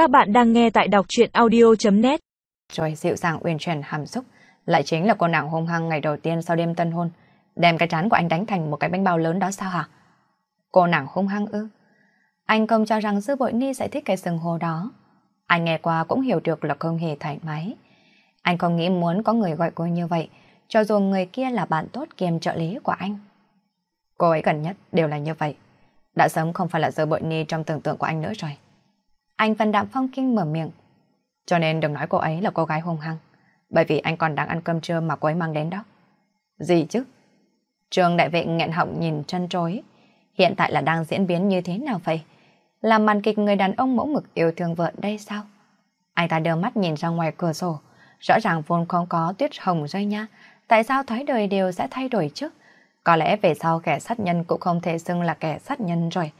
Các bạn đang nghe tại đọc chuyện audio.net Rồi dịu dàng uyển chuyển hàm xúc, lại chính là cô nàng hung hăng ngày đầu tiên sau đêm tân hôn, đem cái trán của anh đánh thành một cái bánh bao lớn đó sao hả? Cô nàng hung hăng ư? Anh không cho rằng sư Bội Ni sẽ thích cái sừng hồ đó. Anh nghe qua cũng hiểu được là không hề thoải mái. Anh không nghĩ muốn có người gọi cô như vậy, cho dù người kia là bạn tốt kiêm trợ lý của anh. Cô ấy gần nhất đều là như vậy. Đã sớm không phải là sư Bội Ni trong tưởng tượng của anh nữa rồi. Anh Văn Đạm Phong Kinh mở miệng. Cho nên đừng nói cô ấy là cô gái hung hăng. Bởi vì anh còn đang ăn cơm trưa mà cô ấy mang đến đó. Gì chứ? Trường đại vệ nghẹn họng nhìn chân trối. Hiện tại là đang diễn biến như thế nào vậy? Là màn kịch người đàn ông mẫu mực yêu thương vợ đây sao? Anh ta đưa mắt nhìn ra ngoài cửa sổ. Rõ ràng vốn không có tuyết hồng rơi nha. Tại sao thói đời đều sẽ thay đổi chứ? Có lẽ về sau kẻ sát nhân cũng không thể xưng là kẻ sát nhân rồi.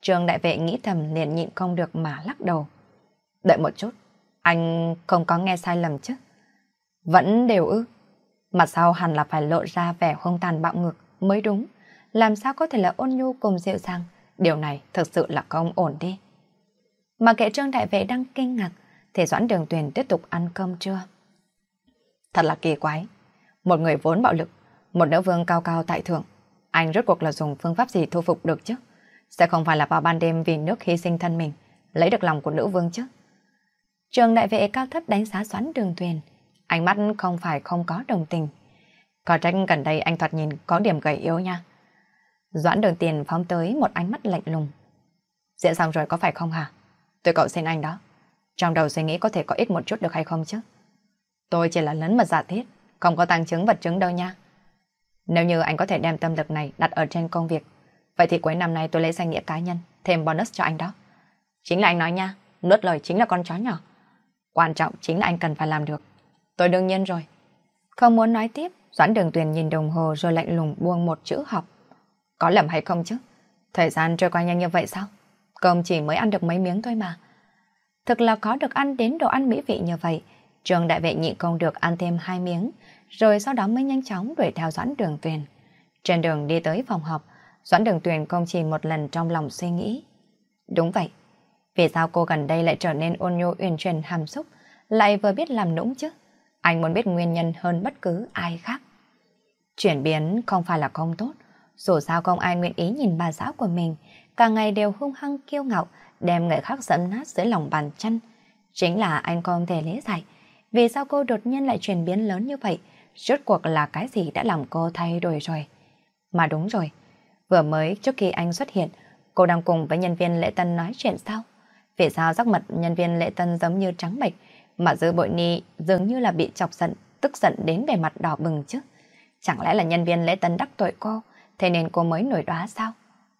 Trường đại vệ nghĩ thầm liền nhịn không được mà lắc đầu. Đợi một chút, anh không có nghe sai lầm chứ? Vẫn đều ư? Mặt sau hẳn là phải lộ ra vẻ hung tàn bạo ngược mới đúng. Làm sao có thể là ôn nhu cùng dịu dàng? Điều này thực sự là không ổn đi. Mà kệ trương đại vệ đang kinh ngạc, thì Doãn Đường Tuyền tiếp tục ăn cơm trưa. Thật là kỳ quái. Một người vốn bạo lực, một nữ vương cao cao tại thượng. Anh rốt cuộc là dùng phương pháp gì thu phục được chứ? Sẽ không phải là vào ban đêm vì nước hy sinh thân mình, lấy được lòng của nữ vương chứ. Trường đại vệ cao thấp đánh giá xoắn đường thuyền. Ánh mắt không phải không có đồng tình. Có trách gần đây anh thoạt nhìn có điểm gầy yếu nha. Doãn đường tiền phóng tới một ánh mắt lạnh lùng. Diễn xong rồi có phải không hả? Tôi cậu xin anh đó. Trong đầu suy nghĩ có thể có ít một chút được hay không chứ? Tôi chỉ là lớn mật giả thiết, không có tăng chứng vật chứng đâu nha. Nếu như anh có thể đem tâm lực này đặt ở trên công việc, vậy thì cuối năm nay tôi lấy danh nghĩa cá nhân, thêm bonus cho anh đó. Chính là anh nói nha, nuốt lời chính là con chó nhỏ. Quan trọng chính là anh cần phải làm được. Tôi đương nhiên rồi. Không muốn nói tiếp, Doãn Đường Tuyền nhìn đồng hồ rồi lạnh lùng buông một chữ học. Có lầm hay không chứ? Thời gian trôi qua nhanh như vậy sao? Cơm chỉ mới ăn được mấy miếng thôi mà. Thực là có được ăn đến đồ ăn mỹ vị như vậy. Trường đại vệ nhị công được ăn thêm hai miếng, rồi sau đó mới nhanh chóng đuổi theo Doãn Đường Tuyền. Trên đường đi tới phòng họp, Doãn Đường Tuyền không chỉ một lần trong lòng suy nghĩ. Đúng vậy, vì sao cô gần đây lại trở nên ôn nhu uyển chuyển hàm xúc, lại vừa biết làm nũng chứ? Anh muốn biết nguyên nhân hơn bất cứ ai khác. Chuyển biến không phải là không tốt, dù sao không ai nguyện ý nhìn bà giáo của mình, cả ngày đều hung hăng kiêu ngạo, đem người khác dẫm nát dưới lòng bàn chân. Chính là anh không thể lý giải, vì sao cô đột nhiên lại chuyển biến lớn như vậy, rốt cuộc là cái gì đã làm cô thay đổi rồi. Mà đúng rồi, vừa mới trước khi anh xuất hiện, cô đang cùng với nhân viên lễ tân nói chuyện sao? Vì sao sắc mặt nhân viên lễ tân giống như trắng bệch, mà dư bội ni dường như là bị chọc giận, tức giận đến bề mặt đỏ bừng chứ? Chẳng lẽ là nhân viên lễ tân đắc tội cô, thế nên cô mới nổi đoá sao?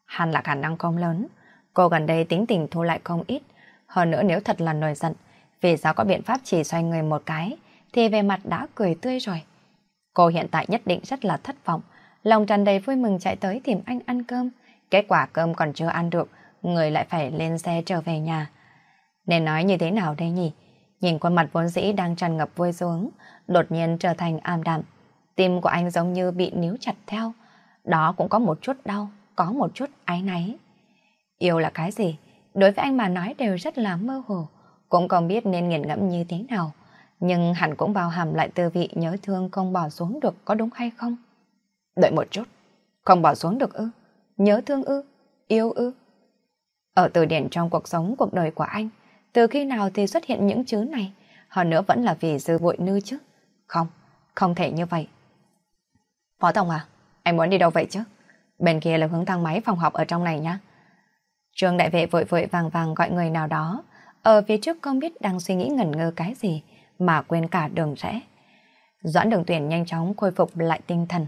Hẳn là khả năng không lớn. Cô gần đây tính tình thu lại không ít. Hơn nữa nếu thật là nổi giận, vì sao có biện pháp chỉ xoay người một cái, thì về mặt đã cười tươi rồi. Cô hiện tại nhất định rất là thất vọng, lòng tràn đầy vui mừng chạy tới tìm anh ăn cơm. Kết quả cơm còn chưa ăn được, người lại phải lên xe trở về nhà. Nên nói như thế nào đây nhỉ? Nhìn khuôn mặt vốn dĩ đang tràn ngập vui xuống, đột nhiên trở thành am đạm. Tim của anh giống như bị níu chặt theo. Đó cũng có một chút đau, có một chút áy náy. Yêu là cái gì? Đối với anh mà nói đều rất là mơ hồ, cũng không biết nên nghiền ngẫm như thế nào. Nhưng hẳn cũng bao hàm lại tư vị nhớ thương không bỏ xuống được có đúng hay không? Đợi một chút, không bỏ xuống được ư? Nhớ thương ư? Yêu ư? Ở từ điển trong cuộc sống cuộc đời của anh, từ khi nào thì xuất hiện những chữ này? Hơn nữa vẫn là vì dư vội nư chứ? Không, không thể như vậy. Phó Tổng à, anh muốn đi đâu vậy chứ? Bên kia là hướng thang máy phòng học ở trong này nhá. Trường đại vệ vội vội vàng vàng gọi người nào đó, ở phía trước không biết đang suy nghĩ ngẩn ngơ cái gì, mà quên cả đường rẽ. Doãn đường tuyển nhanh chóng khôi phục lại tinh thần.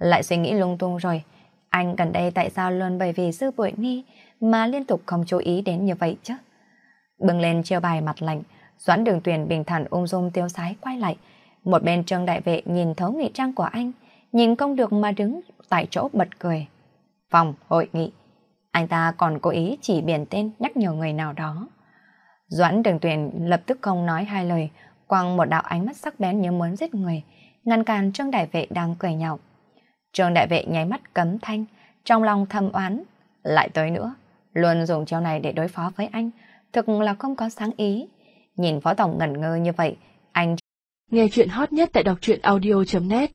Lại suy nghĩ lung tung rồi, anh gần đây tại sao luôn bởi vì sư bụi ni mà liên tục không chú ý đến như vậy chứ? Bưng lên chiêu bài mặt lạnh, Doãn đường tuyển bình thản ung dung tiêu sái quay lại. Một bên trương đại vệ nhìn thấu nghị trang của anh, nhìn không được mà đứng tại chỗ bật cười. Phòng hội nghị. Anh ta còn cố ý chỉ biển tên nhắc nhở người nào đó. Doãn đường tuyển lập tức không nói hai lời, quăng một đạo ánh mắt sắc bén như muốn giết người, ngăn cản Trương Đại Vệ đang cười nhạo. Trường đại vệ nháy mắt cấm thanh, trong lòng thầm oán. Lại tới nữa, luôn dùng chiêu này để đối phó với anh, thực là không có sáng ý. Nhìn phó tổng ngẩn ngơ như vậy, anh... Nghe chuyện hot nhất tại đọc truyện audio.net